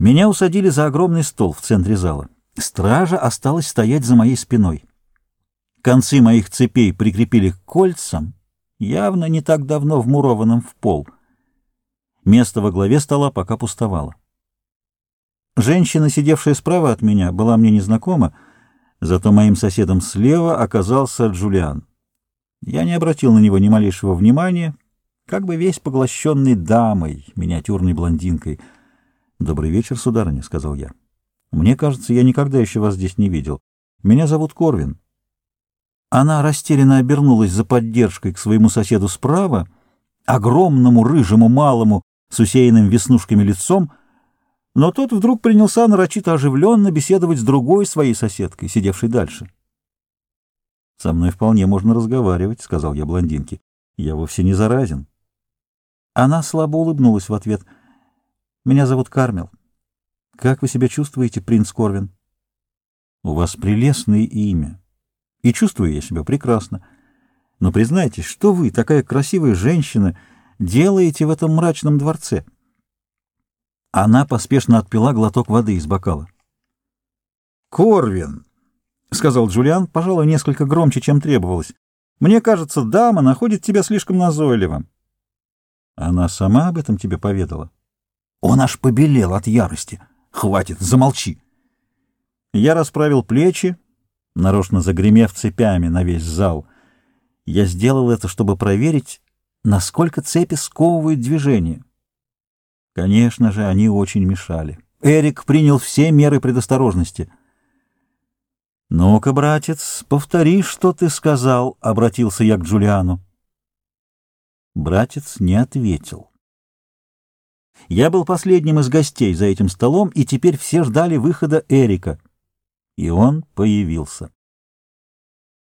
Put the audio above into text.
Меня усадили за огромный стол в центре зала. Стража осталась стоять за моей спиной. Концы моих цепей прикрепили к кольцам, явно не так давно вмурованным в пол. Место во главе стола пока пустовало. Женщина, сидевшая справа от меня, была мне незнакома, зато моим соседом слева оказался Джулиан. Я не обратил на него ни малейшего внимания, как бы весь поглощенный дамой, миниатюрной блондинкой. «Добрый вечер, сударыня», — сказал я. «Мне кажется, я никогда еще вас здесь не видел. Меня зовут Корвин». Она растерянно обернулась за поддержкой к своему соседу справа, огромному, рыжему, малому, с усеянным веснушками лицом, но тот вдруг принялся нарочито оживленно беседовать с другой своей соседкой, сидевшей дальше. «Со мной вполне можно разговаривать», — сказал я блондинке. «Я вовсе не заразен». Она слабо улыбнулась в ответ. «Меня зовут Кармел. Как вы себя чувствуете, принц Корвин?» «У вас прелестное имя. И чувствую я себя прекрасно. Но признайтесь, что вы, такая красивая женщина, делаете в этом мрачном дворце? Она поспешно отпила глоток воды из бокала. «Корвин!» — сказал Джулиан, пожалуй, несколько громче, чем требовалось. «Мне кажется, дама находит тебя слишком назойливым». «Она сама об этом тебе поведала?» Он аж побелел от ярости. «Хватит, замолчи!» Я расправил плечи, нарочно загремев цепями на весь зал. Я сделал это, чтобы проверить, насколько цепи сковывают движение. Конечно же, они очень мешали. Эрик принял все меры предосторожности. «Ну-ка, братец, повтори, что ты сказал», — обратился я к Джулиану. Братец не ответил. Я был последним из гостей за этим столом, и теперь все ждали выхода Эрика — и он появился.